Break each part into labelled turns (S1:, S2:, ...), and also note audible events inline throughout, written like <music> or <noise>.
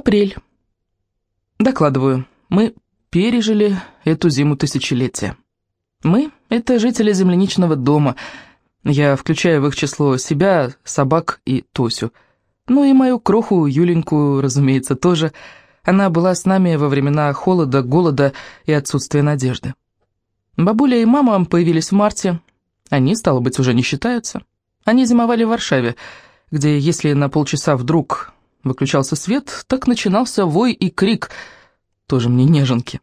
S1: Апрель. Докладываю, мы пережили эту зиму тысячелетия. Мы — это жители земляничного дома. Я включаю в их число себя, собак и Тосю. Ну и мою кроху Юленьку, разумеется, тоже. Она была с нами во времена холода, голода и отсутствия надежды. Бабуля и мама появились в марте. Они, стало быть, уже не считаются. Они зимовали в Варшаве, где, если на полчаса вдруг выключался свет, так начинался вой и крик, тоже мне неженки.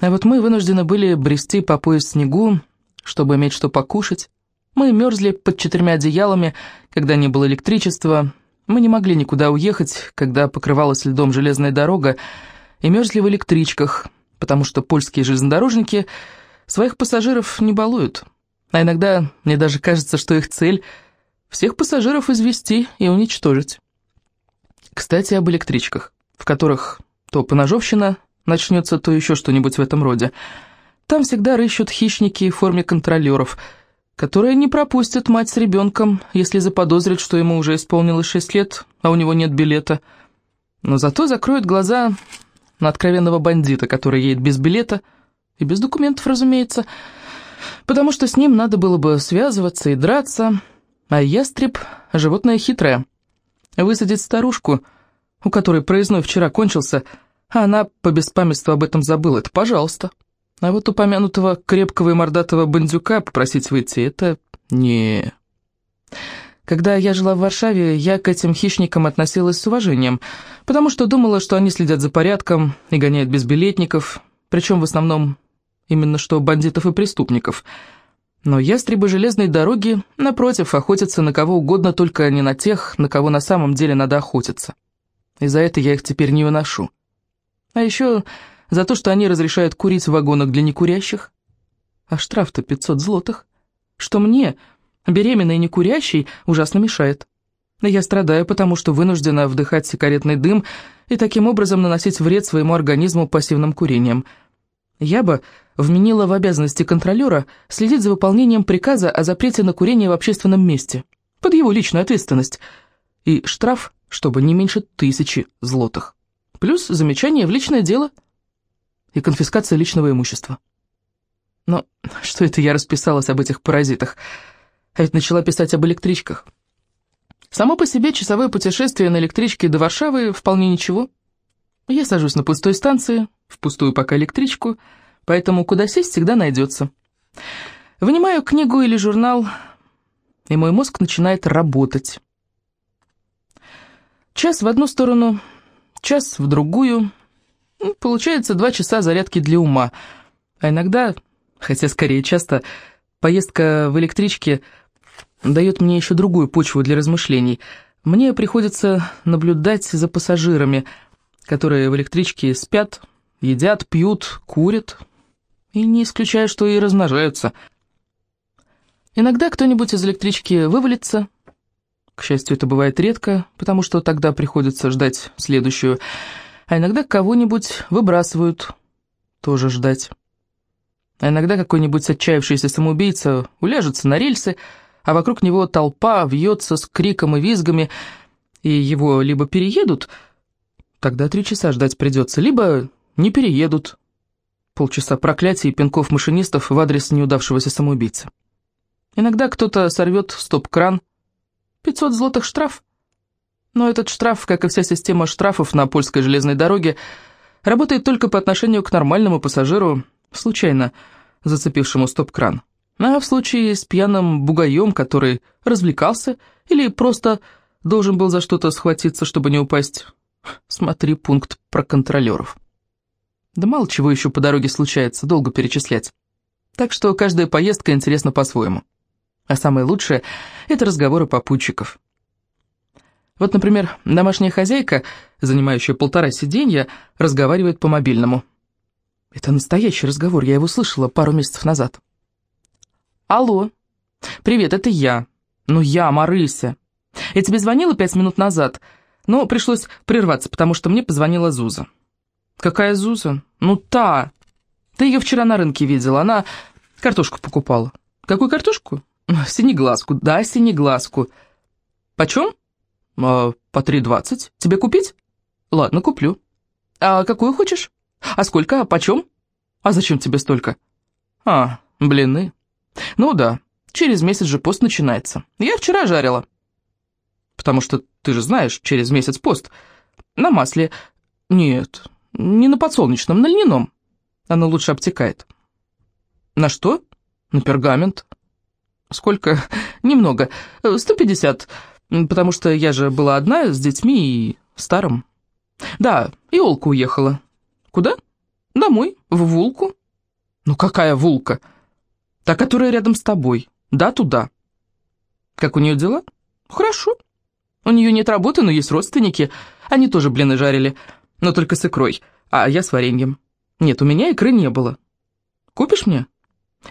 S1: А вот мы вынуждены были брести по пояс снегу, чтобы иметь что покушать. Мы мерзли под четырьмя одеялами, когда не было электричества. Мы не могли никуда уехать, когда покрывалась льдом железная дорога, и мерзли в электричках, потому что польские железнодорожники своих пассажиров не балуют. А иногда мне даже кажется, что их цель — всех пассажиров извести и уничтожить. Кстати, об электричках, в которых то поножовщина начнется, то еще что-нибудь в этом роде. Там всегда рыщут хищники в форме контролеров, которые не пропустят мать с ребенком, если заподозрят, что ему уже исполнилось шесть лет, а у него нет билета. Но зато закроют глаза на откровенного бандита, который едет без билета и без документов, разумеется, потому что с ним надо было бы связываться и драться, а ястреб — животное хитрое — Высадить старушку, у которой проездной вчера кончился, а она по беспамятству об этом забыла, это пожалуйста. А вот упомянутого крепкого и мордатого бандюка попросить выйти, это не... Когда я жила в Варшаве, я к этим хищникам относилась с уважением, потому что думала, что они следят за порядком и гоняют безбилетников, причем в основном именно что бандитов и преступников – но ястребы железной дороги, напротив, охотятся на кого угодно, только не на тех, на кого на самом деле надо охотиться. И за это я их теперь не выношу. А еще за то, что они разрешают курить в вагонах для некурящих. А штраф-то 500 злотых, что мне, беременной и некурящей, ужасно мешает. Я страдаю, потому что вынуждена вдыхать сигаретный дым и таким образом наносить вред своему организму пассивным курением – я бы вменила в обязанности контролера следить за выполнением приказа о запрете на курение в общественном месте, под его личную ответственность, и штраф, чтобы не меньше тысячи злотых, плюс замечание в личное дело и конфискация личного имущества. Но что это я расписалась об этих паразитах? А ведь начала писать об электричках. Само по себе часовое путешествие на электричке до Варшавы вполне ничего. Я сажусь на пустой станции, в пустую пока электричку, поэтому куда сесть всегда найдется. Вынимаю книгу или журнал, и мой мозг начинает работать. Час в одну сторону, час в другую. Ну, получается два часа зарядки для ума. А иногда, хотя скорее часто, поездка в электричке дает мне еще другую почву для размышлений. Мне приходится наблюдать за пассажирами, которые в электричке спят, Едят, пьют, курят. И не исключаю, что и размножаются. Иногда кто-нибудь из электрички вывалится. К счастью, это бывает редко, потому что тогда приходится ждать следующую. А иногда кого-нибудь выбрасывают. Тоже ждать. А иногда какой-нибудь отчаявшийся самоубийца уляжется на рельсы, а вокруг него толпа вьется с криком и визгами, и его либо переедут, тогда три часа ждать придется, либо не переедут. Полчаса проклятий и пинков машинистов в адрес неудавшегося самоубийцы. Иногда кто-то сорвет стоп-кран. 500 злотых штраф. Но этот штраф, как и вся система штрафов на польской железной дороге, работает только по отношению к нормальному пассажиру, случайно зацепившему стоп-кран. А в случае с пьяным бугаем, который развлекался или просто должен был за что-то схватиться, чтобы не упасть, смотри пункт про контролеров. Да мало чего еще по дороге случается, долго перечислять. Так что каждая поездка интересна по-своему. А самое лучшее – это разговоры попутчиков. Вот, например, домашняя хозяйка, занимающая полтора сиденья, разговаривает по мобильному. Это настоящий разговор, я его слышала пару месяцев назад. «Алло. Привет, это я. Ну, я, Марыся. Я тебе звонила пять минут назад, но пришлось прерваться, потому что мне позвонила Зуза». «Какая Зуза?» «Ну, та. Ты ее вчера на рынке видела, она картошку покупала». «Какую картошку?» <laughs> «Синеглазку, да, синеглазку». «Почем?» а, «По три двадцать. Тебе купить?» Ладно, куплю. А какую хочешь? А сколько? А почем? А зачем тебе столько? А, блины. Ну да, через месяц же пост начинается. Я вчера жарила. Потому что, ты же знаешь, через месяц пост. На масле. Нет, не на подсолнечном, на льняном. Оно лучше обтекает. На что? На пергамент. Сколько? <laughs> Немного. 150. Потому что я же была одна с детьми и старым. Да, и Олка уехала. Куда? Домой, в Вулку. Ну какая Вулка? Та, которая рядом с тобой. Да, туда. Как у нее дела? Хорошо. У нее нет работы, но есть родственники. Они тоже блины жарили, но только с икрой, а я с вареньем. Нет, у меня икры не было. Купишь мне?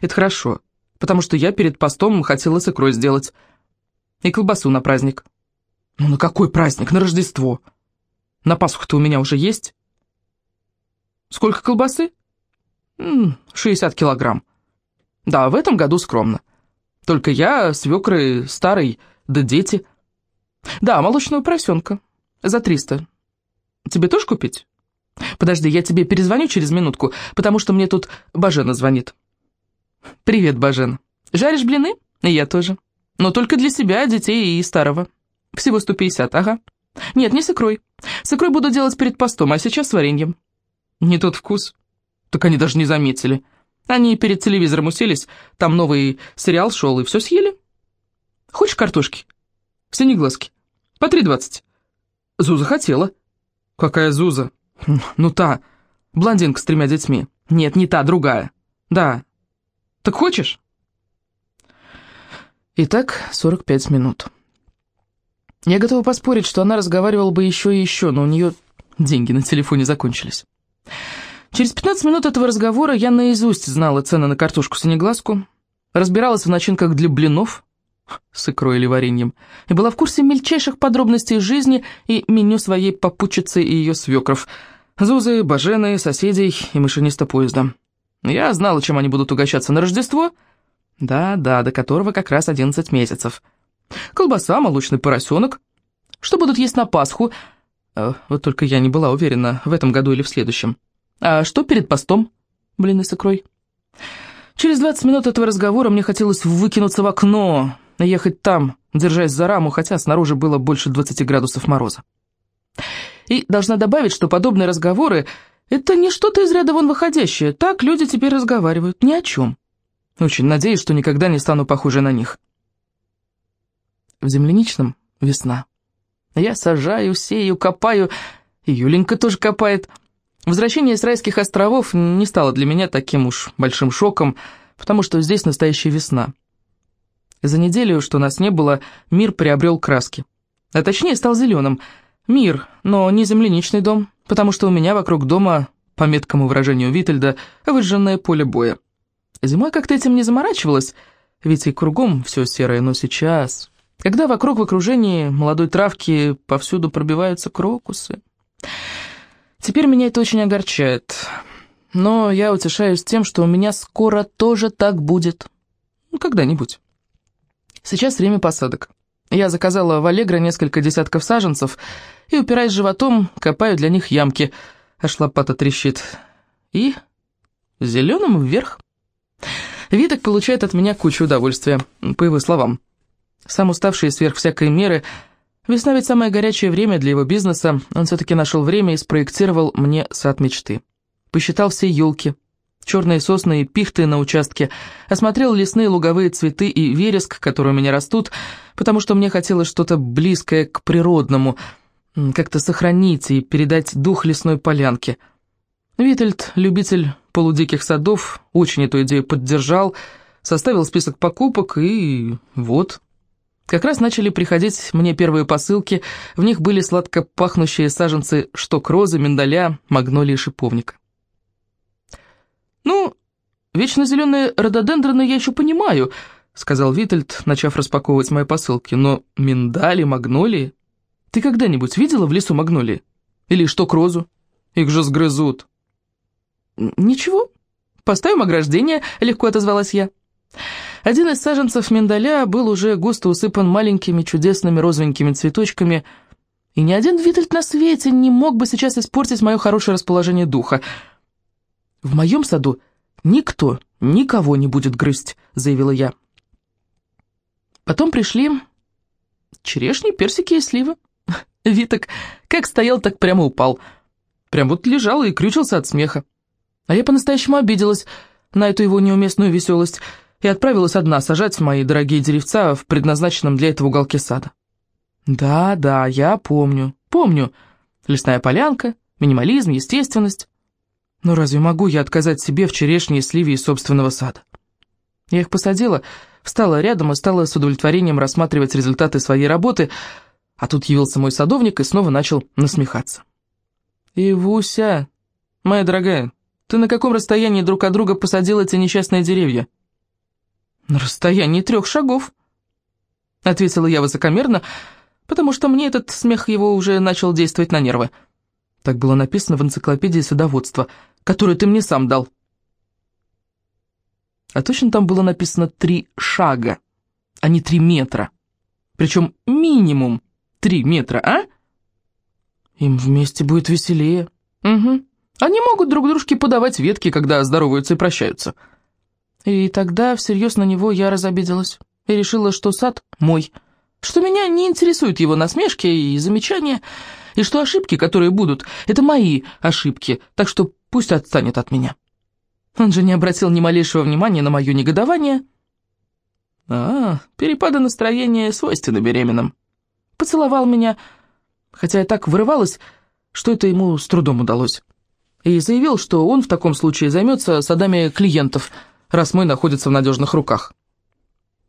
S1: Это хорошо, потому что я перед постом хотела с икрой сделать. И колбасу на праздник. Ну на какой праздник? На Рождество. На Пасху-то у меня уже есть. Сколько колбасы? 60 килограмм. Да, в этом году скромно. Только я, свекры, старый, да дети. Да, молочного поросенка. За 300. Тебе тоже купить? Подожди, я тебе перезвоню через минутку, потому что мне тут Бажена звонит. Привет, Бажен. Жаришь блины? И я тоже. Но только для себя, детей и старого. Всего 150, ага. Нет, не с икрой. С икрой буду делать перед постом, а сейчас с вареньем. Не тот вкус. Так они даже не заметили. Они перед телевизором уселись, там новый сериал шел, и все съели. Хочешь картошки? Синеглазки. По три двадцать. Зуза хотела. Какая Зуза? Ну та, блондинка с тремя детьми. Нет, не та, другая. Да. Так хочешь? Итак, 45 минут. Я готова поспорить, что она разговаривала бы еще и еще, но у нее деньги на телефоне закончились. Через 15 минут этого разговора я наизусть знала цены на картошку синеглазку, разбиралась в начинках для блинов с икрой или вареньем, и была в курсе мельчайших подробностей жизни и меню своей попутчицы и ее свекров, Зузы, Бажены, соседей и машиниста поезда. Я знала, чем они будут угощаться на Рождество, да-да, до которого как раз 11 месяцев. Колбаса, молочный поросенок. Что будут есть на Пасху? Э, вот только я не была уверена, в этом году или в следующем. А что перед постом? Блины с икрой. Через 20 минут этого разговора мне хотелось выкинуться в окно, ехать там, держась за раму, хотя снаружи было больше 20 градусов мороза. И должна добавить, что подобные разговоры — это не что-то из ряда вон выходящее. Так люди теперь разговаривают, ни о чем. Очень надеюсь, что никогда не стану похожей на них. В земляничном весна. Я сажаю, сею, копаю, и Юленька тоже копает — Возвращение с райских островов не стало для меня таким уж большим шоком, потому что здесь настоящая весна. За неделю, что нас не было, мир приобрел краски. А точнее, стал зеленым. Мир, но не земляничный дом, потому что у меня вокруг дома, по меткому выражению Витальда, выжженное поле боя. Зимой как-то этим не заморачивалась, ведь и кругом все серое, но сейчас, когда вокруг в окружении молодой травки повсюду пробиваются крокусы... Теперь меня это очень огорчает. Но я утешаюсь тем, что у меня скоро тоже так будет. Когда-нибудь. Сейчас время посадок. Я заказала в Аллегро несколько десятков саженцев и, упираясь животом, копаю для них ямки, аж лопата трещит. И зеленым вверх. Виток получает от меня кучу удовольствия, по его словам. Сам уставший сверх всякой меры – Весна ведь самое горячее время для его бизнеса, он все-таки нашел время и спроектировал мне сад мечты. Посчитал все елки, черные сосны и пихты на участке, осмотрел лесные луговые цветы и вереск, которые у меня растут, потому что мне хотелось что-то близкое к природному, как-то сохранить и передать дух лесной полянки. Витальд, любитель полудиких садов, очень эту идею поддержал, составил список покупок и вот... Как раз начали приходить мне первые посылки, в них были сладко пахнущие саженцы шток розы, миндаля, магнолии и шиповника. «Ну, вечно зеленые рододендроны я еще понимаю», — сказал Витальд, начав распаковывать мои посылки, «но миндали, магнолии... Ты когда-нибудь видела в лесу магнолии? Или шток розу? Их же сгрызут». «Ничего, поставим ограждение», — легко отозвалась я. Один из саженцев миндаля был уже густо усыпан маленькими чудесными розовенькими цветочками. И ни один Витальд на свете не мог бы сейчас испортить мое хорошее расположение духа. «В моем саду никто никого не будет грызть», — заявила я. Потом пришли черешни, персики и сливы. <laughs> Виток как стоял, так прямо упал. Прям вот лежал и крючился от смеха. А я по-настоящему обиделась на эту его неуместную веселость и отправилась одна сажать мои дорогие деревца в предназначенном для этого уголке сада. Да, да, я помню, помню. Лесная полянка, минимализм, естественность. Но разве могу я отказать себе в черешне и сливе из собственного сада? Я их посадила, встала рядом и стала с удовлетворением рассматривать результаты своей работы, а тут явился мой садовник и снова начал насмехаться. «Ивуся, моя дорогая, ты на каком расстоянии друг от друга посадил эти несчастные деревья?» «На расстоянии трех шагов», — ответила я высокомерно, потому что мне этот смех его уже начал действовать на нервы. Так было написано в энциклопедии садоводства, которую ты мне сам дал. А точно там было написано «три шага», а не «три метра». Причем минимум три метра, а? Им вместе будет веселее. Угу. Они могут друг дружке подавать ветки, когда здороваются и прощаются. И тогда всерьез на него я разобиделась и решила, что сад мой, что меня не интересуют его насмешки и замечания, и что ошибки, которые будут, это мои ошибки, так что пусть отстанет от меня. Он же не обратил ни малейшего внимания на мое негодование. А, перепады настроения свойственны беременным. Поцеловал меня, хотя я так вырывалась, что это ему с трудом удалось. И заявил, что он в таком случае займется садами клиентов – раз мой находится в надежных руках.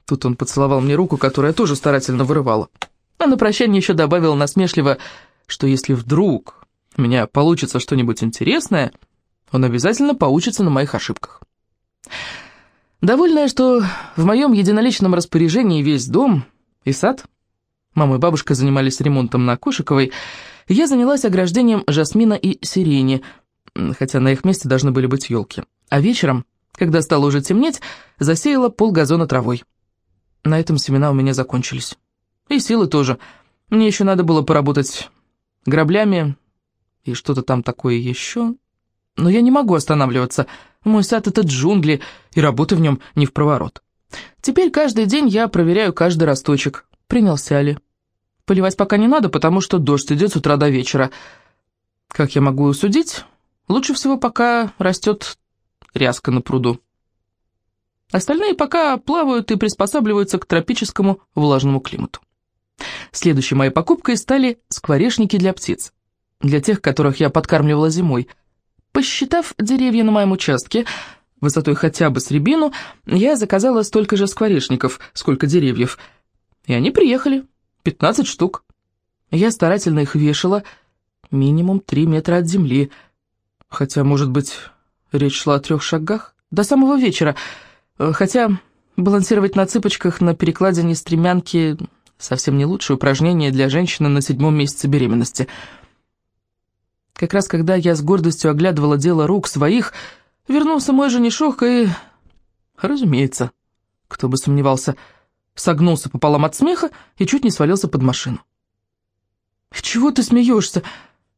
S1: Тут он поцеловал мне руку, которая тоже старательно вырывала. А на прощание еще добавил насмешливо, что если вдруг у меня получится что-нибудь интересное, он обязательно поучится на моих ошибках. Довольная, что в моем единоличном распоряжении весь дом и сад, мама и бабушка занимались ремонтом на Кошиковой, я занялась ограждением жасмина и сирени, хотя на их месте должны были быть елки. А вечером когда стало уже темнеть, засеяла пол газона травой. На этом семена у меня закончились. И силы тоже. Мне еще надо было поработать граблями и что-то там такое еще. Но я не могу останавливаться. Мой сад — это джунгли, и работы в нем не в проворот. Теперь каждый день я проверяю каждый росточек. Принялся ли. Поливать пока не надо, потому что дождь идет с утра до вечера. Как я могу судить? Лучше всего пока растет ряска на пруду. Остальные пока плавают и приспосабливаются к тропическому влажному климату. Следующей моей покупкой стали скворечники для птиц, для тех, которых я подкармливала зимой. Посчитав деревья на моем участке, высотой хотя бы с рябину, я заказала столько же скворечников, сколько деревьев. И они приехали, 15 штук. Я старательно их вешала, минимум 3 метра от земли, хотя, может быть, Речь шла о трех шагах. До самого вечера. Хотя балансировать на цыпочках на перекладине стремянки совсем не лучшее упражнение для женщины на седьмом месяце беременности. Как раз когда я с гордостью оглядывала дело рук своих, вернулся мой женишок и... Разумеется, кто бы сомневался, согнулся пополам от смеха и чуть не свалился под машину. «Чего ты смеешься?»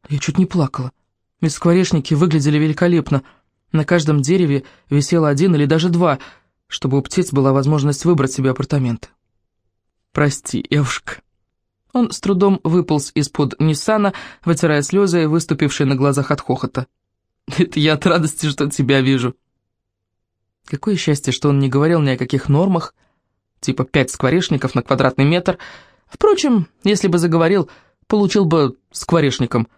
S1: Я чуть не плакала. Ведь скворечники выглядели великолепно — на каждом дереве висело один или даже два, чтобы у птиц была возможность выбрать себе апартаменты. «Прости, Эвушка». Он с трудом выполз из-под Ниссана, вытирая слезы, выступившие на глазах от хохота. «Это я от радости, что тебя вижу». Какое счастье, что он не говорил ни о каких нормах, типа пять скворечников на квадратный метр. Впрочем, если бы заговорил, получил бы скворечником,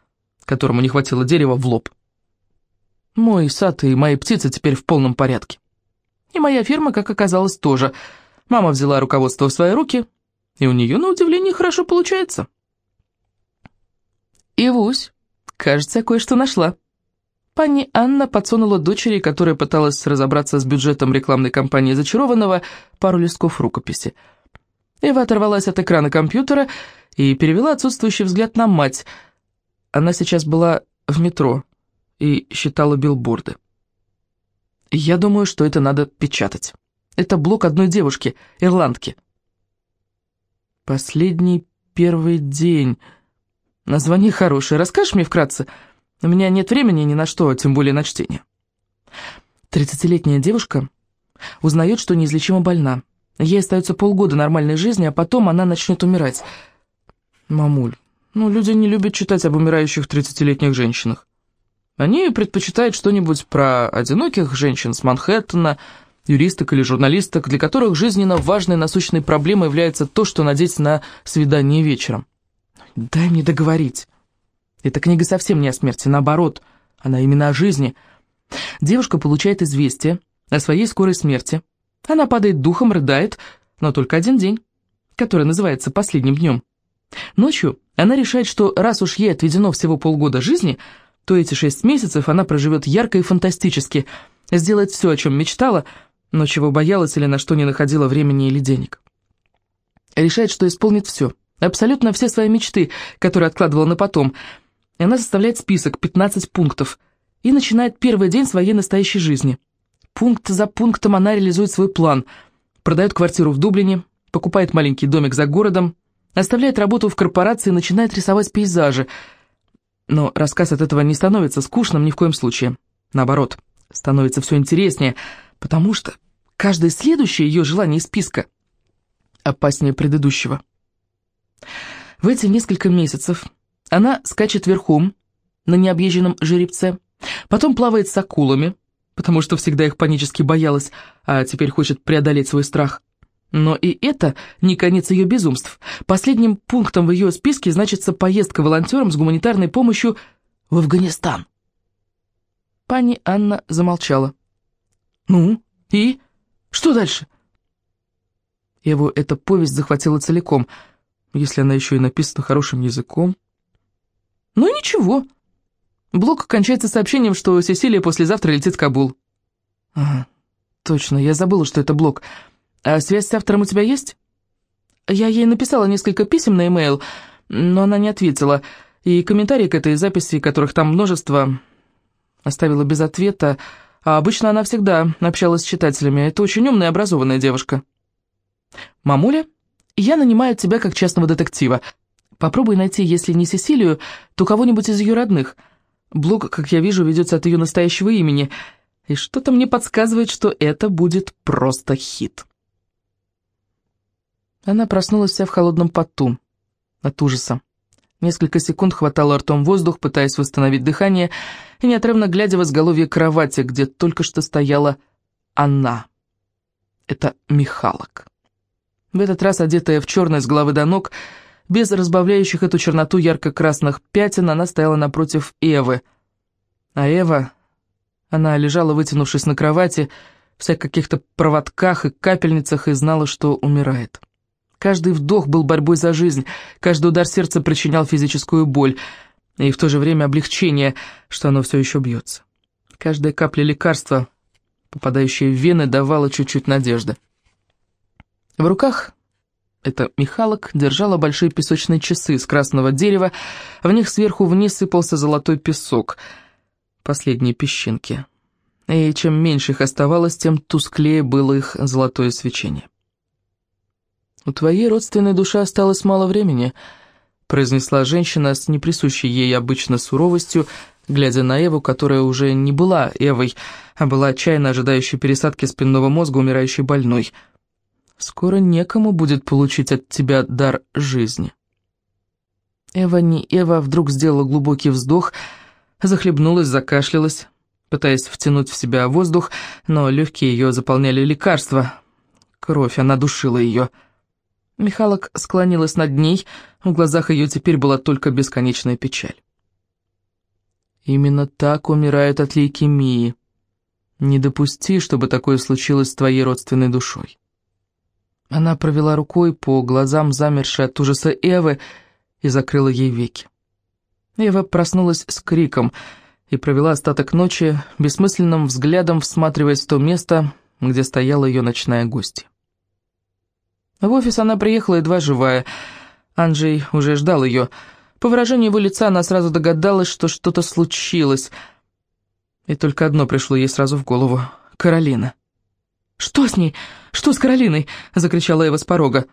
S1: которому не хватило дерева в лоб. Мой сад и мои птицы теперь в полном порядке. И моя фирма, как оказалось, тоже. Мама взяла руководство в свои руки, и у нее, на удивление, хорошо получается. Ивусь, кажется, кое-что нашла. Пани Анна подсунула дочери, которая пыталась разобраться с бюджетом рекламной кампании «Зачарованного», пару листков рукописи. Эва оторвалась от экрана компьютера и перевела отсутствующий взгляд на мать. Она сейчас была в метро, и считала билборды. Я думаю, что это надо печатать. Это блог одной девушки, ирландки. Последний первый день. Название хорошее. Расскажешь мне вкратце? У меня нет времени ни на что, тем более на чтение. Тридцатилетняя девушка узнает, что неизлечимо больна. Ей остается полгода нормальной жизни, а потом она начнет умирать. Мамуль, ну люди не любят читать об умирающих тридцатилетних женщинах. Они предпочитают что-нибудь про одиноких женщин с Манхэттена, юристок или журналисток, для которых жизненно важной насущной проблемой является то, что надеть на свидание вечером. Дай мне договорить. Эта книга совсем не о смерти, наоборот, она именно о жизни. Девушка получает известие о своей скорой смерти. Она падает духом, рыдает, но только один день, который называется последним днем. Ночью она решает, что раз уж ей отведено всего полгода жизни, то эти шесть месяцев она проживет ярко и фантастически, сделает все, о чем мечтала, но чего боялась или на что не находила времени или денег. Решает, что исполнит все, абсолютно все свои мечты, которые откладывала на потом. И она составляет список, 15 пунктов, и начинает первый день своей настоящей жизни. Пункт за пунктом она реализует свой план. Продает квартиру в Дублине, покупает маленький домик за городом, оставляет работу в корпорации и начинает рисовать пейзажи. Но рассказ от этого не становится скучным ни в коем случае. Наоборот, становится все интереснее – потому что каждое следующее ее желание из списка опаснее предыдущего. В эти несколько месяцев она скачет верхом на необъезженном жеребце, потом плавает с акулами, потому что всегда их панически боялась, а теперь хочет преодолеть свой страх. Но и это не конец ее безумств. Последним пунктом в ее списке значится поездка волонтером с гуманитарной помощью в Афганистан. Пани Анна замолчала. «Ну, и? Что дальше?» Его эта повесть захватила целиком, если она еще и написана хорошим языком. «Ну ничего». Блок кончается сообщением, что Сесилия послезавтра летит в Кабул. «Ага, точно, я забыла, что это блок. А связь с автором у тебя есть?» Я ей написала несколько писем на e-mail, но она не ответила, и комментарии к этой записи, которых там множество, оставила без ответа, а обычно она всегда общалась с читателями. Это очень умная и образованная девушка. «Мамуля, я нанимаю тебя как частного детектива. Попробуй найти, если не Сесилию, то кого-нибудь из ее родных. Блог, как я вижу, ведется от ее настоящего имени. И что-то мне подсказывает, что это будет просто хит». Она проснулась вся в холодном поту от ужаса. Несколько секунд хватало ртом воздух, пытаясь восстановить дыхание, и неотрывно глядя в изголовье кровати, где только что стояла она. Это Михалок. В этот раз одетая в черное с головы до ног, без разбавляющих эту черноту ярко-красных пятен, она стояла напротив Эвы. А Эва... Она лежала, вытянувшись на кровати, вся в каких-то проводках и капельницах, и знала, что умирает. Каждый вдох был борьбой за жизнь, каждый удар сердца причинял физическую боль, и в то же время облегчение, что оно все еще бьется. Каждая капля лекарства, попадающая в вены, давала чуть-чуть надежды. В руках эта Михалок держала большие песочные часы из красного дерева, в них сверху вниз сыпался золотой песок, последние песчинки. И чем меньше их оставалось, тем тусклее было их золотое свечение. «У твоей родственной души осталось мало времени», — произнесла женщина с неприсущей ей обычно суровостью, глядя на Эву, которая уже не была Эвой, а была отчаянно ожидающей пересадки спинного мозга умирающей больной. «Скоро некому будет получить от тебя дар жизни». Эва не Эва вдруг сделала глубокий вздох, захлебнулась, закашлялась, пытаясь втянуть в себя воздух, но легкие ее заполняли лекарства. Кровь, она душила ее. Михалок склонилась над ней, в глазах ее теперь была только бесконечная печаль. «Именно так умирают от лейкемии. Не допусти, чтобы такое случилось с твоей родственной душой». Она провела рукой по глазам замершей от ужаса Эвы и закрыла ей веки. Эва проснулась с криком и провела остаток ночи бессмысленным взглядом, всматриваясь в то место, где стояла ее ночная гостья. В офис она приехала едва живая. Анджей уже ждал ее. По выражению его лица она сразу догадалась, что что-то случилось. И только одно пришло ей сразу в голову — Каролина. «Что с ней? Что с Каролиной?» — закричала Эва с порога.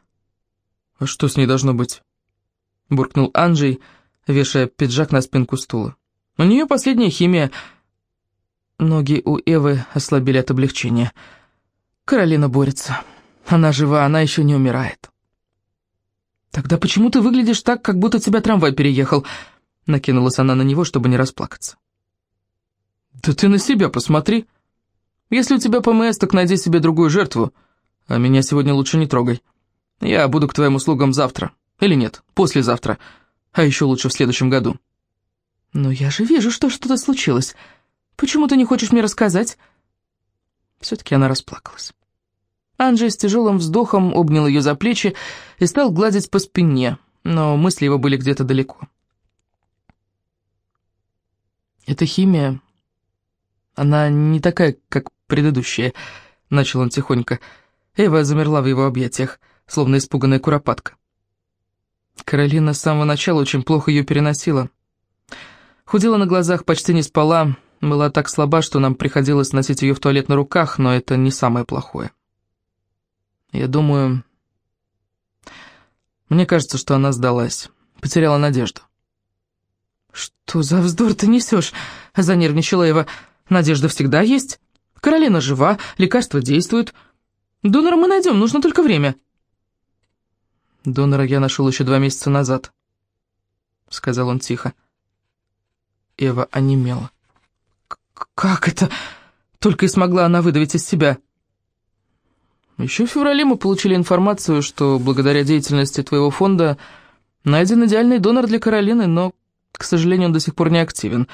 S1: «А что с ней должно быть?» — буркнул Анджей, вешая пиджак на спинку стула. «У нее последняя химия...» Ноги у Эвы ослабели от облегчения. Каролина борется. Она жива, она еще не умирает. «Тогда почему ты выглядишь так, как будто тебя трамвай переехал?» Накинулась она на него, чтобы не расплакаться. «Да ты на себя посмотри. Если у тебя ПМС, так найди себе другую жертву, а меня сегодня лучше не трогай. Я буду к твоим услугам завтра. Или нет, послезавтра. А еще лучше в следующем году». «Но я же вижу, что что-то случилось. Почему ты не хочешь мне рассказать?» Все-таки она расплакалась. Анджей с тяжелым вздохом обнял ее за плечи и стал гладить по спине, но мысли его были где-то далеко. «Эта химия, она не такая, как предыдущая», — начал он тихонько. Эва замерла в его объятиях, словно испуганная куропатка. Каролина с самого начала очень плохо ее переносила. Худела на глазах, почти не спала, была так слаба, что нам приходилось носить ее в туалет на руках, но это не самое плохое. Я думаю... Мне кажется, что она сдалась, потеряла надежду. «Что за вздор ты несешь?» — занервничала Эва. «Надежда всегда есть. Каролина жива, лекарства действуют. Донора мы найдем, нужно только время». «Донора я нашел еще два месяца назад», — сказал он тихо. Эва онемела. «Как это?» — только и смогла она выдавить из себя. «Еще в феврале мы получили информацию, что благодаря деятельности твоего фонда найден идеальный донор для Каролины, но к сожалению, он до сих пор не активен.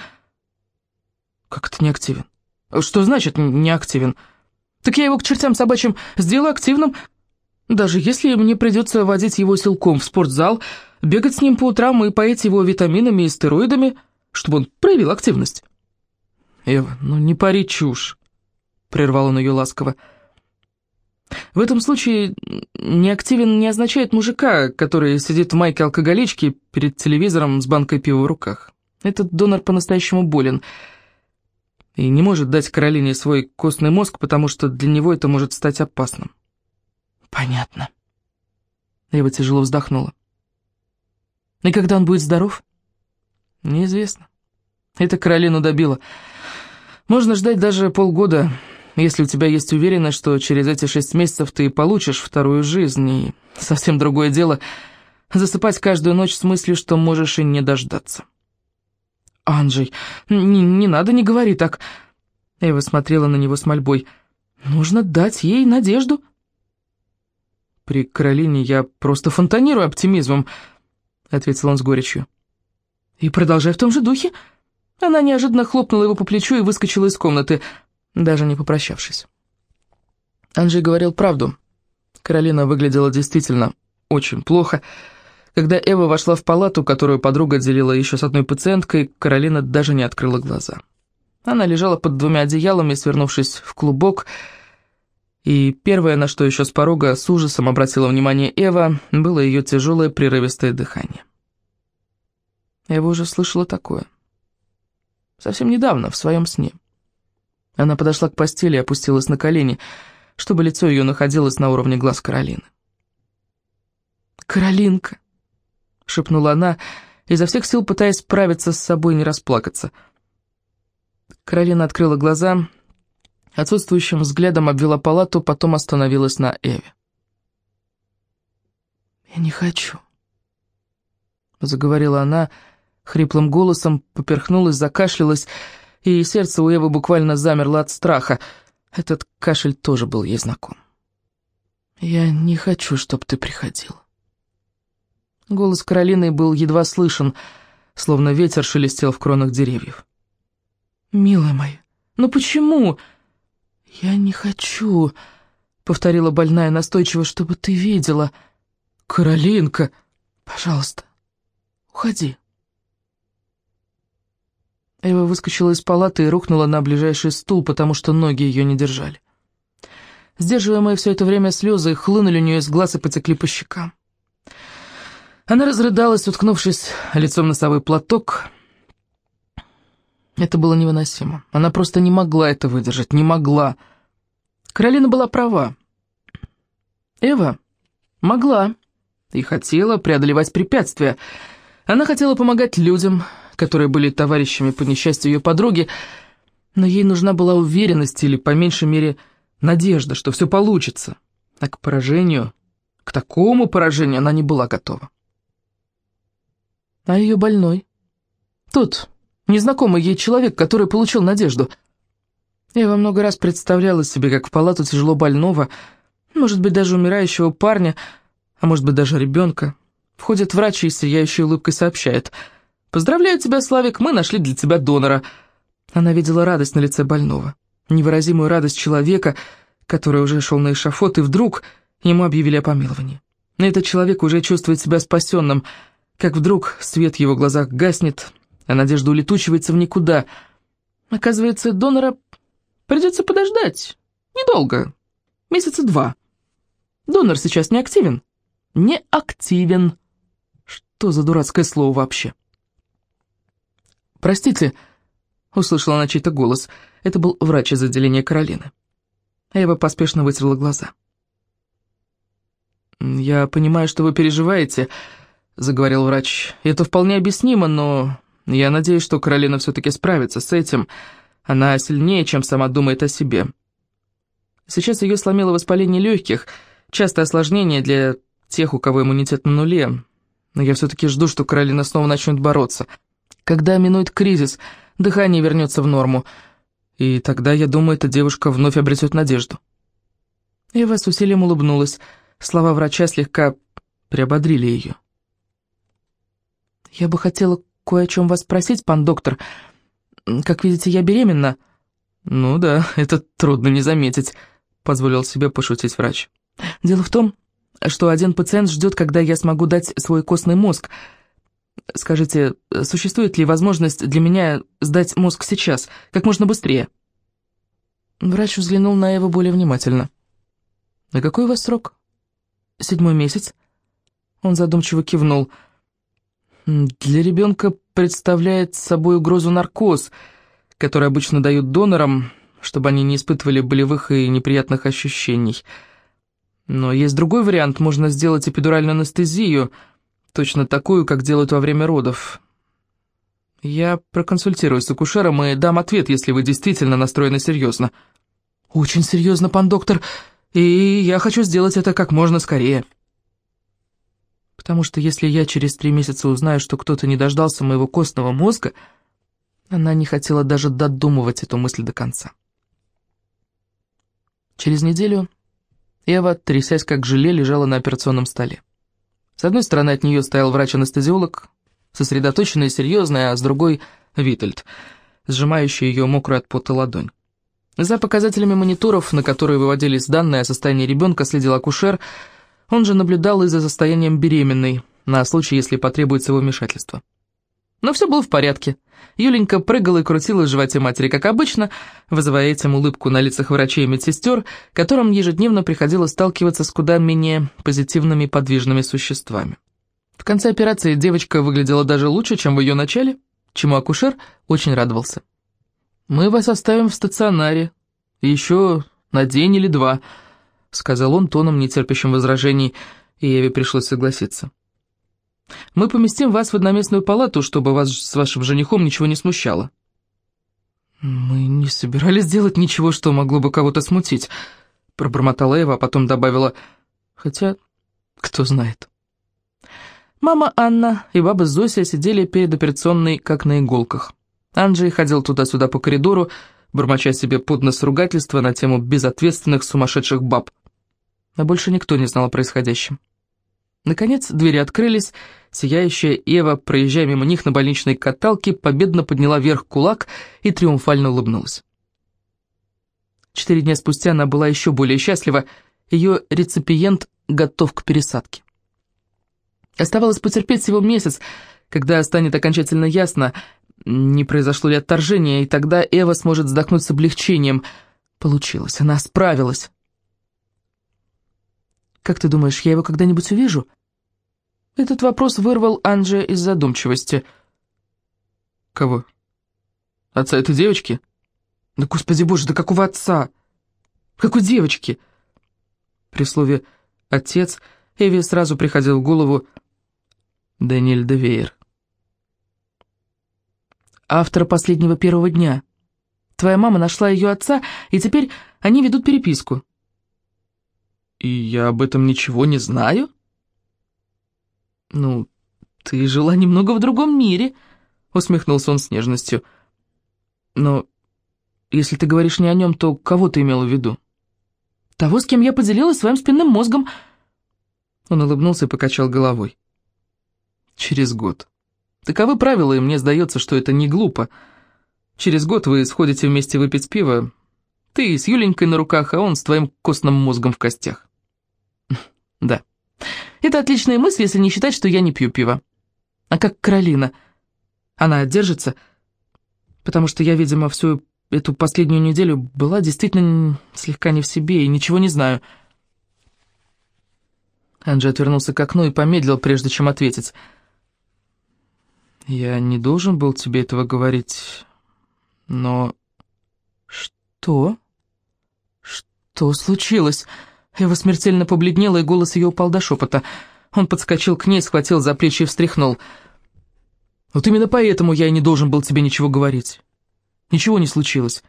S1: Как это не активен? Что значит не активен? Так я его к чертям собачьим сделаю активным. Даже если мне придется водить его силком в спортзал, бегать с ним по утрам и поить его витаминами и стероидами, чтобы он проявил активность. Эва, ну не пари чушь, прервал он ее ласково. В этом случае неактивен не означает мужика, который сидит в майке алкоголички перед телевизором с банкой пива в руках. Этот донор по-настоящему болен и не может дать Каролине свой костный мозг, потому что для него это может стать опасным. Понятно. Ева тяжело вздохнула. И когда он будет здоров? Неизвестно. Это Каролину добило. Можно ждать даже полгода, если у тебя есть уверенность, что через эти шесть месяцев ты получишь вторую жизнь, и совсем другое дело засыпать каждую ночь с мыслью, что можешь и не дождаться. «Анджей, не, не надо, не говори так!» Эва смотрела на него с мольбой. «Нужно дать ей надежду». «При Каролине я просто фонтанирую оптимизмом», — ответил он с горечью. «И продолжай в том же духе». Она неожиданно хлопнула его по плечу и выскочила из комнаты даже не попрощавшись. Анджей говорил правду. Каролина выглядела действительно очень плохо. Когда Эва вошла в палату, которую подруга делила еще с одной пациенткой, Каролина даже не открыла глаза. Она лежала под двумя одеялами, свернувшись в клубок, и первое, на что еще с порога с ужасом обратила внимание Эва, было ее тяжелое прерывистое дыхание. Эва уже слышала такое. Совсем недавно, в своем сне. Она подошла к постели и опустилась на колени, чтобы лицо ее находилось на уровне глаз Каролины. «Каролинка!» — шепнула она, изо всех сил пытаясь справиться с собой и не расплакаться. Каролина открыла глаза, отсутствующим взглядом обвела палату, потом остановилась на Эве. «Я не хочу», — заговорила она хриплым голосом, поперхнулась, закашлялась и сердце у Эвы буквально замерло от страха. Этот кашель тоже был ей знаком. «Я не хочу, чтоб ты приходил». Голос Каролины был едва слышен, словно ветер шелестел в кронах деревьев. «Милая моя, ну почему?» «Я не хочу», — повторила больная настойчиво, — «чтобы ты видела». «Каролинка, пожалуйста, уходи». Эва выскочила из палаты и рухнула на ближайший стул, потому что ноги ее не держали. Сдерживаемые все это время слезы хлынули у нее из глаз и потекли по щекам. Она разрыдалась, уткнувшись лицом на носовой платок. Это было невыносимо. Она просто не могла это выдержать, не могла. Каролина была права. Эва могла и хотела преодолевать препятствия, Она хотела помогать людям, которые были товарищами по несчастью ее подруги, но ей нужна была уверенность или, по меньшей мере, надежда, что все получится. А к поражению, к такому поражению она не была готова. А ее больной? Тот, незнакомый ей человек, который получил надежду. Я во много раз представляла себе, как в палату тяжело больного, может быть, даже умирающего парня, а может быть, даже ребенка, входит врач и сияющей улыбкой сообщает «Поздравляю тебя, Славик, мы нашли для тебя донора». Она видела радость на лице больного, невыразимую радость человека, который уже шел на эшафот, и вдруг ему объявили о помиловании. Этот человек уже чувствует себя спасенным, как вдруг свет в его глазах гаснет, а надежда улетучивается в никуда. Оказывается, донора придется подождать. Недолго. Месяца два. Донор сейчас не активен. Не активен. Что за дурацкое слово вообще? «Простите», — услышала она чей-то голос. Это был врач из отделения Каролины. Эва поспешно вытерла глаза. «Я понимаю, что вы переживаете», — заговорил врач. «Это вполне объяснимо, но я надеюсь, что Каролина все-таки справится с этим. Она сильнее, чем сама думает о себе. Сейчас ее сломило воспаление легких, частое осложнение для тех, у кого иммунитет на нуле. Но я все-таки жду, что Каролина снова начнет бороться. Когда минует кризис, дыхание вернется в норму, и тогда, я думаю, эта девушка вновь обретет надежду». Эва с усилием улыбнулась. Слова врача слегка приободрили ее. «Я бы хотела кое о чем вас спросить, пан доктор. Как видите, я беременна». «Ну да, это трудно не заметить», — позволил себе пошутить врач. «Дело в том, что один пациент ждет, когда я смогу дать свой костный мозг. Скажите, существует ли возможность для меня сдать мозг сейчас, как можно быстрее?» Врач взглянул на Эву более внимательно. «А какой у вас срок?» «Седьмой месяц». Он задумчиво кивнул. «Для ребенка представляет собой угрозу наркоз, который обычно дают донорам, чтобы они не испытывали болевых и неприятных ощущений. Но есть другой вариант, можно сделать эпидуральную анестезию, точно такую, как делают во время родов. Я проконсультируюсь с акушером и дам ответ, если вы действительно настроены серьезно». «Очень серьезно, пан доктор, и я хочу сделать это как можно скорее». Потому что если я через три месяца узнаю, что кто-то не дождался моего костного мозга, она не хотела даже додумывать эту мысль до конца. Через неделю Эва, трясясь как желе, лежала на операционном столе. С одной стороны от нее стоял врач-анестезиолог, сосредоточенный и серьезный, а с другой — Витальд, сжимающий ее мокрую от пота ладонь. За показателями мониторов, на которые выводились данные о состоянии ребенка, следил акушер, он же наблюдал и за состоянием беременной, на случай, если потребуется его вмешательство. Но все было в порядке. Юленька прыгала и крутила в животе матери, как обычно, вызывая этим улыбку на лицах врачей и медсестер, которым ежедневно приходилось сталкиваться с куда менее позитивными подвижными существами. В конце операции девочка выглядела даже лучше, чем в ее начале, чему акушер очень радовался. «Мы вас оставим в стационаре. Еще на день или два», — сказал он тоном, нетерпящим возражений, и Еве пришлось согласиться. «Мы поместим вас в одноместную палату, чтобы вас с вашим женихом ничего не смущало». «Мы не собирались делать ничего, что могло бы кого-то смутить», — пробормотала Эва, а потом добавила, «хотя, кто знает». Мама Анна и баба Зося сидели перед операционной, как на иголках. Анджей ходил туда-сюда по коридору, бормоча себе под нос ругательства на тему безответственных сумасшедших баб. А больше никто не знал о происходящем. Наконец двери открылись, сияющая Ева, проезжая мимо них на больничной каталке, победно подняла вверх кулак и триумфально улыбнулась. Четыре дня спустя она была еще более счастлива, ее реципиент готов к пересадке. Оставалось потерпеть всего месяц, когда станет окончательно ясно, не произошло ли отторжение, и тогда Эва сможет вздохнуть с облегчением. Получилось, она справилась. «Как ты думаешь, я его когда-нибудь увижу?» Этот вопрос вырвал Анджи из задумчивости. «Кого? Отца этой девочки?» «Да господи боже, да какого отца? Какой девочки?» При слове «отец» Эви сразу приходил в голову Даниэль де Вейер. автора последнего первого дня. Твоя мама нашла ее отца, и теперь они ведут переписку». «И я об этом ничего не знаю?» «Ну, ты жила немного в другом мире», — усмехнулся он с нежностью. «Но если ты говоришь не о нем, то кого ты имела в виду?» «Того, с кем я поделилась своим спинным мозгом». Он улыбнулся и покачал головой. «Через год. Таковы правила, и мне сдается, что это не глупо. Через год вы сходите вместе выпить пиво. Ты с Юленькой на руках, а он с твоим костным мозгом в костях». <laughs> «Да». Это отличная мысль, если не считать, что я не пью пиво. А как Каролина? Она держится? Потому что я, видимо, всю эту последнюю неделю была действительно слегка не в себе и ничего не знаю. Анджи отвернулся к окну и помедлил, прежде чем ответить. «Я не должен был тебе этого говорить, но...» «Что? Что случилось?» Эва смертельно побледнела, и голос ее упал до шепота. Он подскочил к ней, схватил за плечи и встряхнул. «Вот именно поэтому я и не должен был тебе ничего говорить. Ничего не случилось.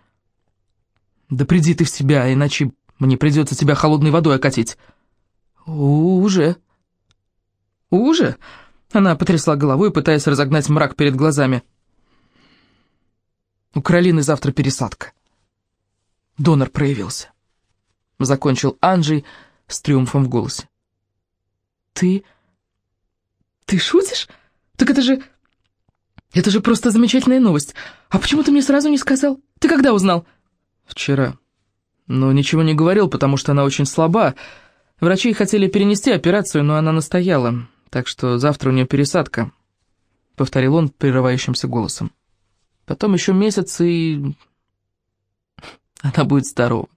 S1: Да приди ты в себя, иначе мне придется тебя холодной водой окатить». «Уже». «Уже?» Она потрясла головой, пытаясь разогнать мрак перед глазами. «У Каролины завтра пересадка». Донор проявился. Закончил Анджей с триумфом в голосе. «Ты... ты шутишь? Так это же... это же просто замечательная новость. А почему ты мне сразу не сказал? Ты когда узнал?» «Вчера. Но ничего не говорил, потому что она очень слаба. Врачи хотели перенести операцию, но она настояла. Так что завтра у нее пересадка», — повторил он прерывающимся голосом. «Потом еще месяц, и... она будет здорова».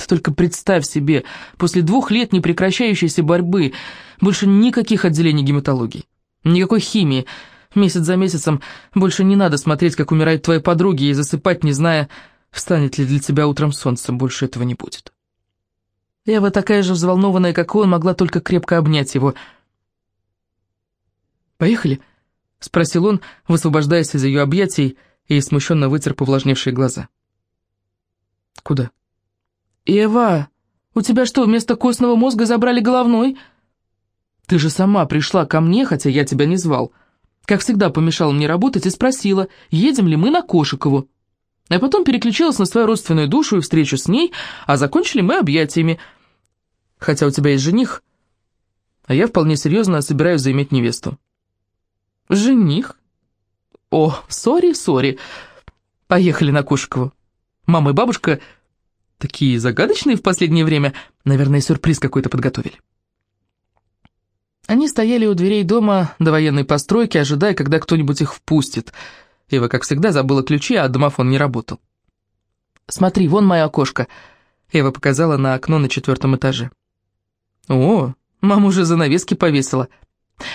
S1: Ты только представь себе, после двух лет непрекращающейся борьбы, больше никаких отделений гематологии, никакой химии. Месяц за месяцем больше не надо смотреть, как умирают твои подруги, и засыпать, не зная, встанет ли для тебя утром солнце, больше этого не будет. Эва, такая же взволнованная, как он, могла только крепко обнять его. «Поехали?» — спросил он, высвобождаясь из ее объятий, и смущенно вытер повлажневшие глаза. «Куда?» «Ева, у тебя что, вместо костного мозга забрали головной?» «Ты же сама пришла ко мне, хотя я тебя не звал. Как всегда помешала мне работать и спросила, едем ли мы на Кошикову. А потом переключилась на свою родственную душу и встречу с ней, а закончили мы объятиями. Хотя у тебя есть жених, а я вполне серьезно собираюсь заиметь невесту». «Жених? О, сори, сори. Поехали на Кошикову. Мама и бабушка Такие загадочные в последнее время. Наверное, сюрприз какой-то подготовили. Они стояли у дверей дома до военной постройки, ожидая, когда кто-нибудь их впустит. Ева, как всегда, забыла ключи, а домофон не работал. «Смотри, вон мое окошко», — Ева показала на окно на четвертом этаже. «О, мама уже занавески повесила.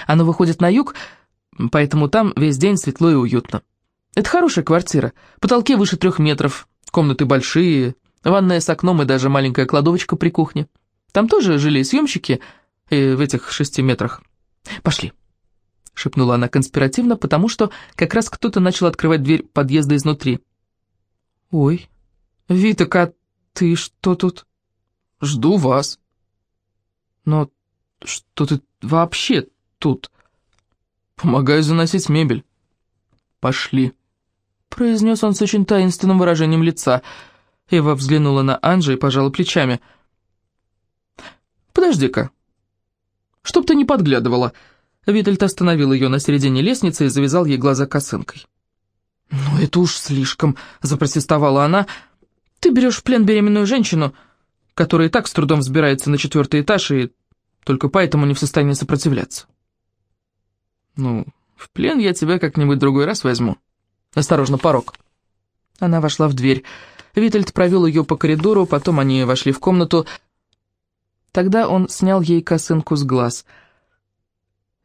S1: Оно выходит на юг, поэтому там весь день светло и уютно. Это хорошая квартира, потолки выше трех метров, комнаты большие, Ванная с окном и даже маленькая кладовочка при кухне. Там тоже жили съемщики и в этих шести метрах. Пошли. — шепнула она конспиративно, потому что как раз кто-то начал открывать дверь подъезда изнутри. «Ой, Виток, а ты что тут?» «Жду вас». «Но что ты вообще тут?» «Помогаю заносить мебель». «Пошли», — произнес он с очень таинственным выражением лица — Эва взглянула на Анжи и пожала плечами. «Подожди-ка. Чтоб ты не подглядывала». Витальд остановил ее на середине лестницы и завязал ей глаза косынкой. «Ну это уж слишком», — запротестовала она. «Ты берешь в плен беременную женщину, которая и так с трудом взбирается на четвертый этаж и только поэтому не в состоянии сопротивляться». «Ну, в плен я тебя как-нибудь другой раз возьму. Осторожно, порог». Она вошла в дверь. Витальд провел ее по коридору, потом они вошли в комнату. Тогда он снял ей косынку с глаз.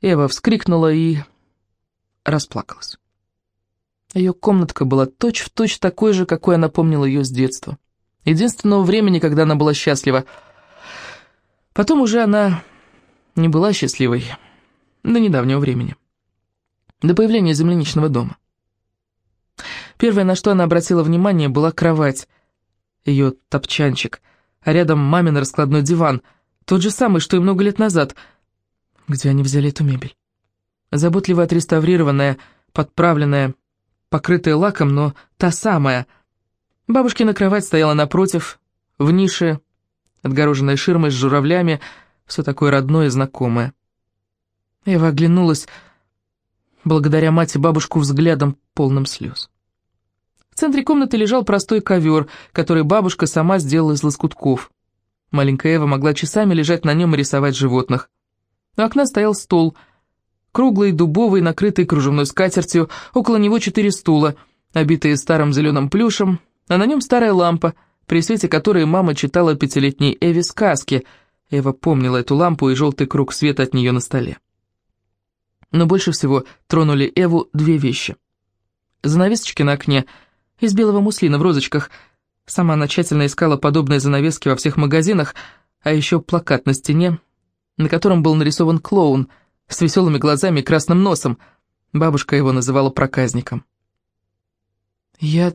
S1: Эва вскрикнула и расплакалась. Ее комнатка была точь-в-точь точь такой же, какой она помнила ее с детства. Единственного времени, когда она была счастлива. Потом уже она не была счастливой до недавнего времени, до появления земляничного дома. Первое, на что она обратила внимание, была кровать. Ее топчанчик, а рядом мамин раскладной диван, тот же самый, что и много лет назад. Где они взяли эту мебель? Заботливо отреставрированная, подправленная, покрытая лаком, но та самая. Бабушкина кровать стояла напротив, в нише, отгороженная ширмой с журавлями, все такое родное и знакомое. Ева оглянулась, благодаря мать и бабушку взглядом, полным слез. Центре комнаты лежал простой ковер, который бабушка сама сделала из лоскутков. Маленькая Эва могла часами лежать на нем и рисовать животных. У окна стоял стол, круглый, дубовый, накрытый кружевной скатертью, около него четыре стула, обитые старым зеленым плюшем, а на нем старая лампа, при свете которой мама читала пятилетней Эве сказки. Эва помнила эту лампу и желтый круг света от нее на столе. Но больше всего тронули Эву две вещи. Занавесочки на окне — из белого муслина в розочках. Сама она тщательно искала подобные занавески во всех магазинах, а еще плакат на стене, на котором был нарисован клоун с веселыми глазами и красным носом. Бабушка его называла проказником. «Я...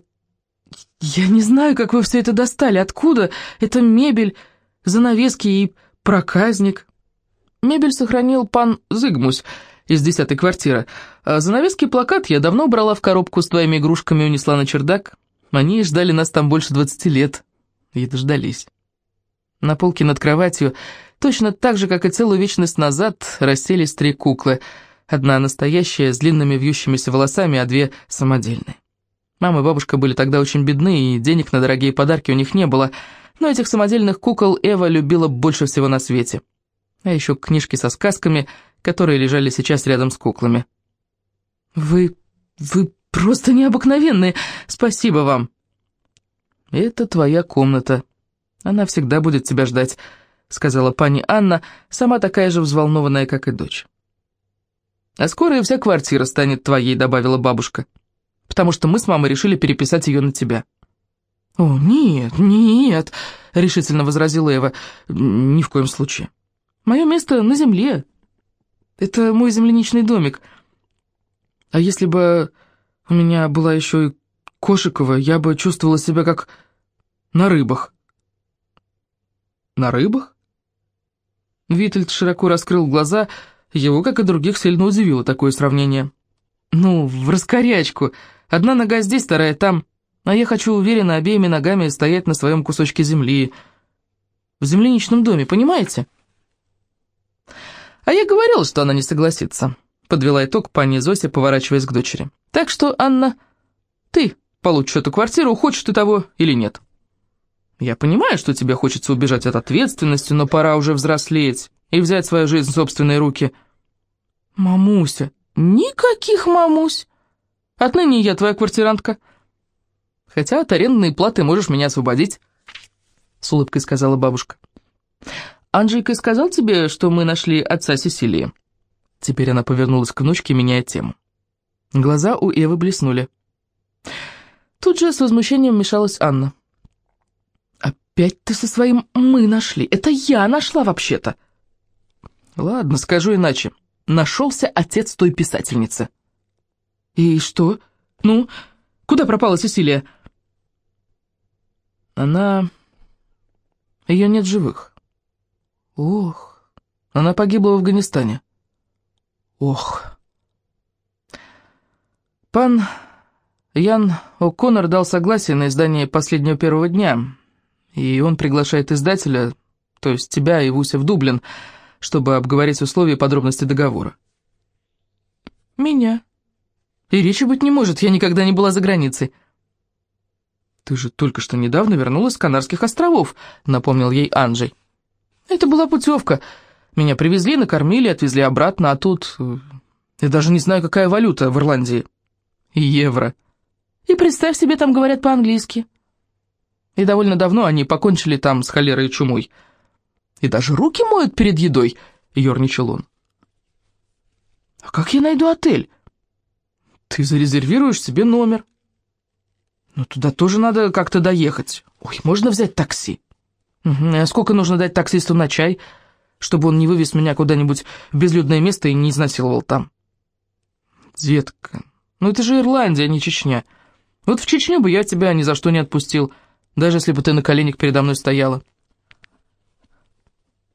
S1: я не знаю, как вы все это достали. Откуда? Это мебель, занавески и проказник». Мебель сохранил пан Зыгмусь, из десятой квартиры. А занавески и плакат я давно убрала в коробку с твоими игрушками и унесла на чердак. Они ждали нас там больше двадцати лет. И дождались. На полке над кроватью, точно так же, как и целую вечность назад, расселись три куклы. Одна настоящая, с длинными вьющимися волосами, а две самодельные. Мама и бабушка были тогда очень бедны, и денег на дорогие подарки у них не было, но этих самодельных кукол Эва любила больше всего на свете. А еще книжки со сказками, которые лежали сейчас рядом с куклами. «Вы... вы просто необыкновенные! Спасибо вам!» «Это твоя комната. Она всегда будет тебя ждать», — сказала пани Анна, сама такая же взволнованная, как и дочь. «А скоро и вся квартира станет твоей», — добавила бабушка, «потому что мы с мамой решили переписать ее на тебя». «О, нет, нет», — решительно возразила Эва, — «ни в коем случае. Мое место на земле, это мой земляничный домик. А если бы у меня была еще и Кошикова, я бы чувствовала себя как на рыбах. На рыбах? Витальд широко раскрыл глаза, его, как и других, сильно удивило такое сравнение. Ну, в раскорячку. Одна нога здесь, вторая там. А я хочу уверенно обеими ногами стоять на своем кусочке земли. В земляничном доме, понимаете? «А я говорила, что она не согласится», — подвела итог пани Зося, поворачиваясь к дочери. «Так что, Анна, ты получишь эту квартиру, хочешь ты того или нет. Я понимаю, что тебе хочется убежать от ответственности, но пора уже взрослеть и взять свою жизнь в собственные руки». «Мамуся, никаких мамусь! Отныне я твоя квартирантка. Хотя от арендной платы можешь меня освободить», — с улыбкой сказала бабушка. Анжейка сказал тебе, что мы нашли отца Сесилии?» Теперь она повернулась к внучке, меняя тему. Глаза у Эвы блеснули. Тут же с возмущением вмешалась Анна. «Опять ты со своим «мы нашли». Это я нашла вообще-то». «Ладно, скажу иначе. Нашелся отец той писательницы». «И что? Ну, куда пропала Сесилия?» «Она... Ее нет живых». Ох, она погибла в Афганистане. Ох. Пан Ян О'Коннор дал согласие на издание последнего первого дня, и он приглашает издателя, то есть тебя и Вуся, в Дублин, чтобы обговорить условия и подробности договора. Меня. И речи быть не может, я никогда не была за границей. Ты же только что недавно вернулась с Канарских островов, напомнил ей Анджей. Это была путевка. Меня привезли, накормили, отвезли обратно, а тут... Э, я даже не знаю, какая валюта в Ирландии. Евро. И представь себе, там говорят по-английски. И довольно давно они покончили там с холерой и чумой. И даже руки моют перед едой, ерничал он. А как я найду отель? Ты зарезервируешь себе номер. Но туда тоже надо как-то доехать. Ой, можно взять такси. А сколько нужно дать таксисту на чай, чтобы он не вывез меня куда-нибудь в безлюдное место и не изнасиловал там? Детка, ну это же Ирландия, а не Чечня. Вот в Чечню бы я тебя ни за что не отпустил, даже если бы ты на коленях передо мной стояла.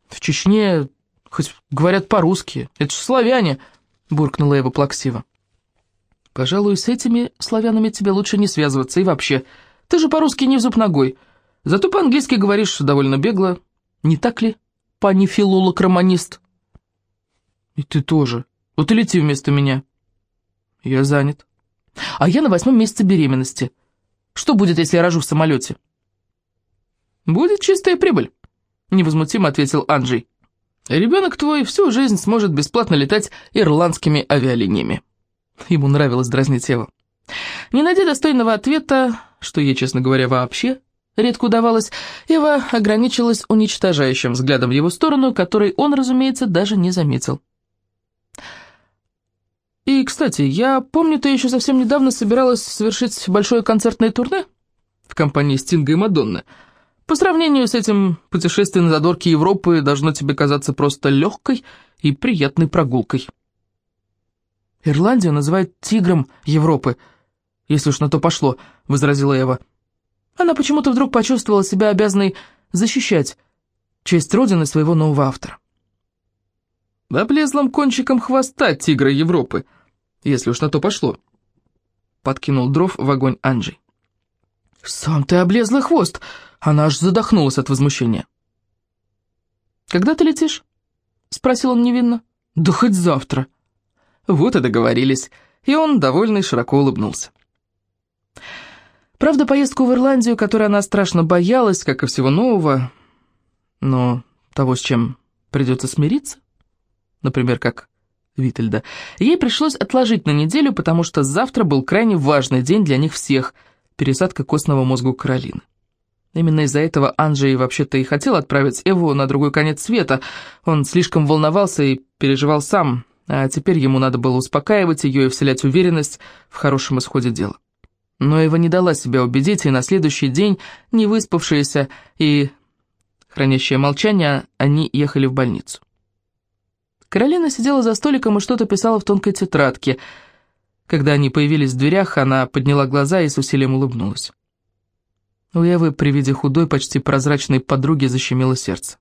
S1: В Чечне хоть говорят по-русски, это ж славяне, буркнула Эва плаксиво. Пожалуй, с этими славянами тебе лучше не связываться и вообще. Ты же по-русски не в зуб ногой. Зато по-английски говоришь довольно бегло. Не так ли, пани филолог-романист? И ты тоже. Вот и лети вместо меня. Я занят. А я на восьмом месяце беременности. Что будет, если я рожу в самолете? Будет чистая прибыль, невозмутимо ответил Анджей. Ребенок твой всю жизнь сможет бесплатно летать ирландскими авиалиниями. Ему нравилось дразнить его. Не найдя достойного ответа, что ей, честно говоря, вообще редко удавалось, Ева ограничилась уничтожающим взглядом в его сторону, который он, разумеется, даже не заметил. И, кстати, я помню, ты еще совсем недавно собиралась совершить большое концертное турне в компании Стинга и Мадонны. По сравнению с этим, путешествие на задорки Европы должно тебе казаться просто легкой и приятной прогулкой. «Ирландию называют тигром Европы, если уж на то пошло», — возразила Эва. Она почему-то вдруг почувствовала себя обязанной защищать честь родины своего нового автора. «Облезлым кончиком хвоста тигра Европы, если уж на то пошло», — подкинул дров в огонь Анджей. «Сам ты облезлый хвост!» Она аж задохнулась от возмущения. «Когда ты летишь?» — спросил он невинно. «Да хоть завтра». Вот и договорились, и он, довольный, широко улыбнулся. Правда, поездку в Ирландию, которой она страшно боялась, как и всего нового, но того, с чем придется смириться, например, как Витальда, ей пришлось отложить на неделю, потому что завтра был крайне важный день для них всех – пересадка костного мозга Каролины. Именно из-за этого Анджей вообще-то и хотел отправить Эву на другой конец света. Он слишком волновался и переживал сам, а теперь ему надо было успокаивать ее и вселять уверенность в хорошем исходе дела. Но Эва не дала себя убедить, и на следующий день, не выспавшаяся и хранящая молчание, они ехали в больницу. Каролина сидела за столиком и что-то писала в тонкой тетрадке. Когда они появились в дверях, она подняла глаза и с усилием улыбнулась. У Эвы при виде худой, почти прозрачной подруги защемило сердце.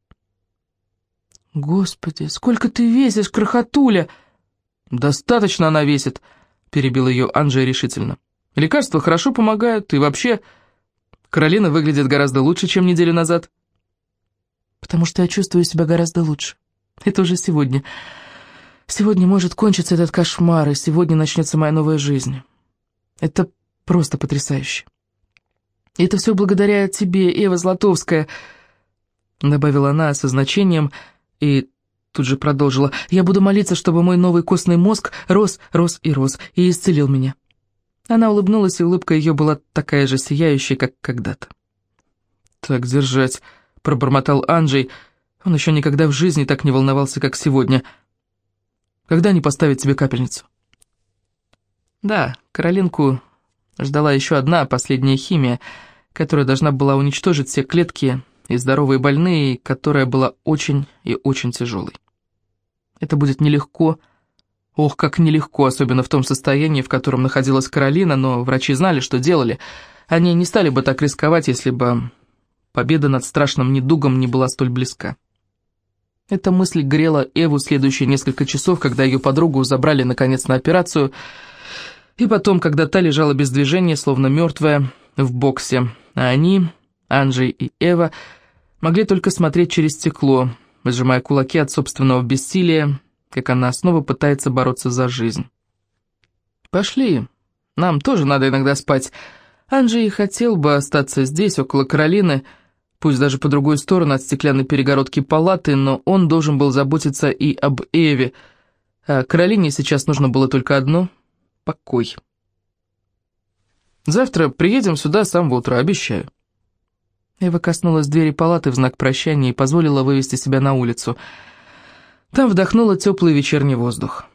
S1: «Господи, сколько ты весишь, крохотуля!» «Достаточно она весит», — перебил ее Анжей решительно. «Лекарства хорошо помогают, и вообще Каролина выглядит гораздо лучше, чем неделю назад». «Потому что я чувствую себя гораздо лучше. Это уже сегодня. Сегодня может кончиться этот кошмар, и сегодня начнется моя новая жизнь. Это просто потрясающе. И это все благодаря тебе, Эва Златовская», — добавила она со значением, — и тут же продолжила. «Я буду молиться, чтобы мой новый костный мозг рос, рос и рос, и исцелил меня». Она улыбнулась, и улыбка ее была такая же сияющая, как когда-то. «Так держать», — пробормотал Анджей. Он еще никогда в жизни так не волновался, как сегодня. «Когда они поставят тебе капельницу?» Да, Каролинку ждала еще одна последняя химия, которая должна была уничтожить все клетки и здоровые больные, которая была очень и очень тяжелой. Это будет нелегко, ох, как нелегко, особенно в том состоянии, в котором находилась Каролина, но врачи знали, что делали. Они не стали бы так рисковать, если бы победа над страшным недугом не была столь близка. Эта мысль грела Эву следующие несколько часов, когда ее подругу забрали наконец на операцию, и потом, когда та лежала без движения, словно мертвая, в боксе, а они, Анджей и Эва, могли только смотреть через стекло, сжимая кулаки от собственного бессилия, как она снова пытается бороться за жизнь. «Пошли, нам тоже надо иногда спать. Анджей хотел бы остаться здесь, около Каролины, пусть даже по другую сторону от стеклянной перегородки палаты, но он должен был заботиться и об Эве, а Каролине сейчас нужно было только одно — покой. Завтра приедем сюда с самого утра, обещаю». Эва коснулась двери палаты в знак прощания и позволила вывести себя на улицу. Там вдохнула теплый вечерний воздух.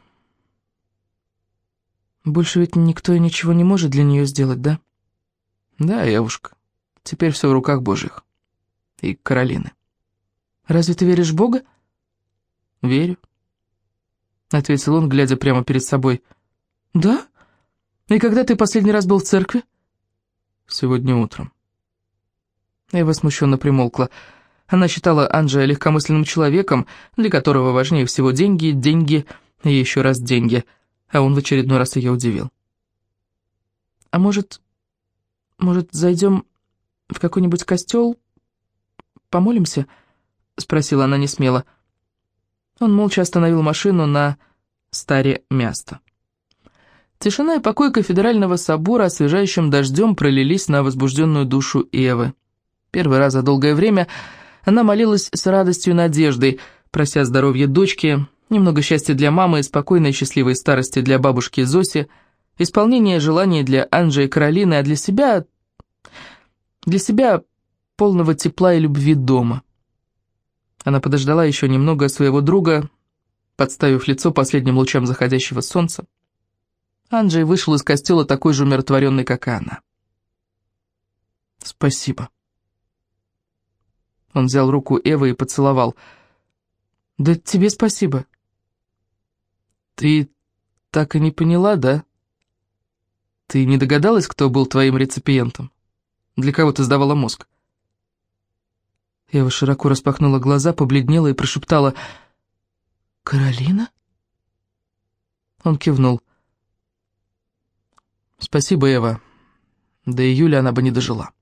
S1: Больше ведь никто и ничего не может для нее сделать, да? Да, Евушка, теперь все в руках Божьих. И Каролины. Разве ты веришь в Бога? Верю. Ответил он, глядя прямо перед собой. Да? И когда ты последний раз был в церкви? сегодня утром». Эва смущенно примолкла. Она считала Анджея легкомысленным человеком, для которого важнее всего деньги, деньги и еще раз деньги, а он в очередной раз ее удивил. «А может, может, зайдем в какой-нибудь костел? Помолимся?» — спросила она несмело. Он молча остановил машину на старе место. Тишина и покой кафедрального собора освежающим дождем пролились на возбужденную душу Эвы. Первый раз за долгое время она молилась с радостью и надеждой, прося здоровья дочки, немного счастья для мамы и спокойной счастливой старости для бабушки Зоси, исполнения желаний для Анжи и Каролины, а для себя... для себя полного тепла и любви дома. Она подождала еще немного своего друга, подставив лицо последним лучам заходящего солнца. Анджей вышел из костела такой же умиротворенный, как и она. «Спасибо», он взял руку Эвы и поцеловал. «Да тебе спасибо». «Ты так и не поняла, да? Ты не догадалась, кто был твоим реципиентом? Для кого ты сдавала мозг?» Эва широко распахнула глаза, побледнела и прошептала «Каролина?» Он кивнул. «Спасибо, Эва. До июля она бы не дожила».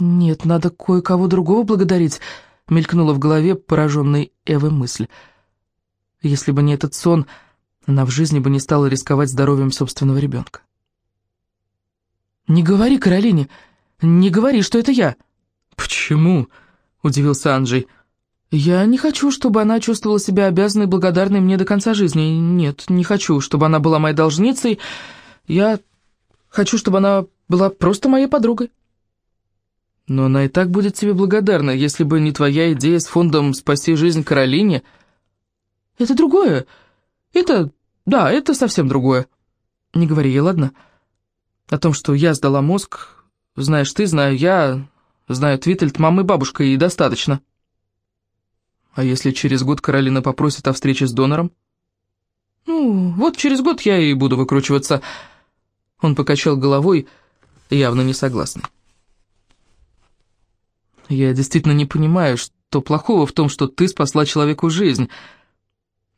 S1: «Нет, надо кое-кого другого благодарить», — мелькнула в голове пораженной Эвы мысль. «Если бы не этот сон, она в жизни бы не стала рисковать здоровьем собственного ребенка». «Не говори Каролине, не говори, что это я». «Почему?» — удивился Анджей. «Я не хочу, чтобы она чувствовала себя обязанной и благодарной мне до конца жизни. Нет, не хочу, чтобы она была моей должницей. Я хочу, чтобы она была просто моей подругой». Но она и так будет тебе благодарна, если бы не твоя идея с фондом «Спаси жизнь Каролине». Это другое. Это... да, это совсем другое. Не говори ей, ладно? О том, что я сдала мозг, знаешь ты, знаю я, знаю Твительд, мама и бабушка, и достаточно. А если через год Каролина попросит о встрече с донором? Ну, вот через год я и буду выкручиваться. Он покачал головой, явно не согласный. Я действительно не понимаю, что плохого в том, что ты спасла человеку жизнь.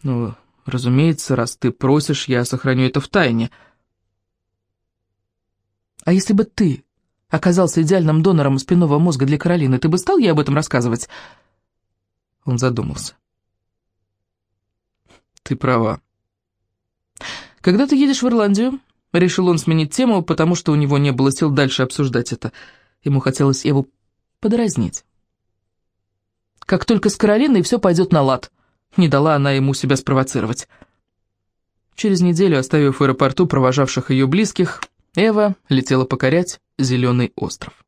S1: Ну, разумеется, раз ты просишь, я сохраню это в тайне. А если бы ты оказался идеальным донором спинного мозга для Каролины, ты бы стал ей об этом рассказывать?» Он задумался. «Ты права. Когда ты едешь в Ирландию?» Решил он сменить тему, потому что у него не было сил дальше обсуждать это. Ему хотелось Еву подразнить. Как только с Каролиной все пойдет на лад. Не дала она ему себя спровоцировать. Через неделю, оставив в аэропорту провожавших ее близких, Эва летела покорять Зеленый остров.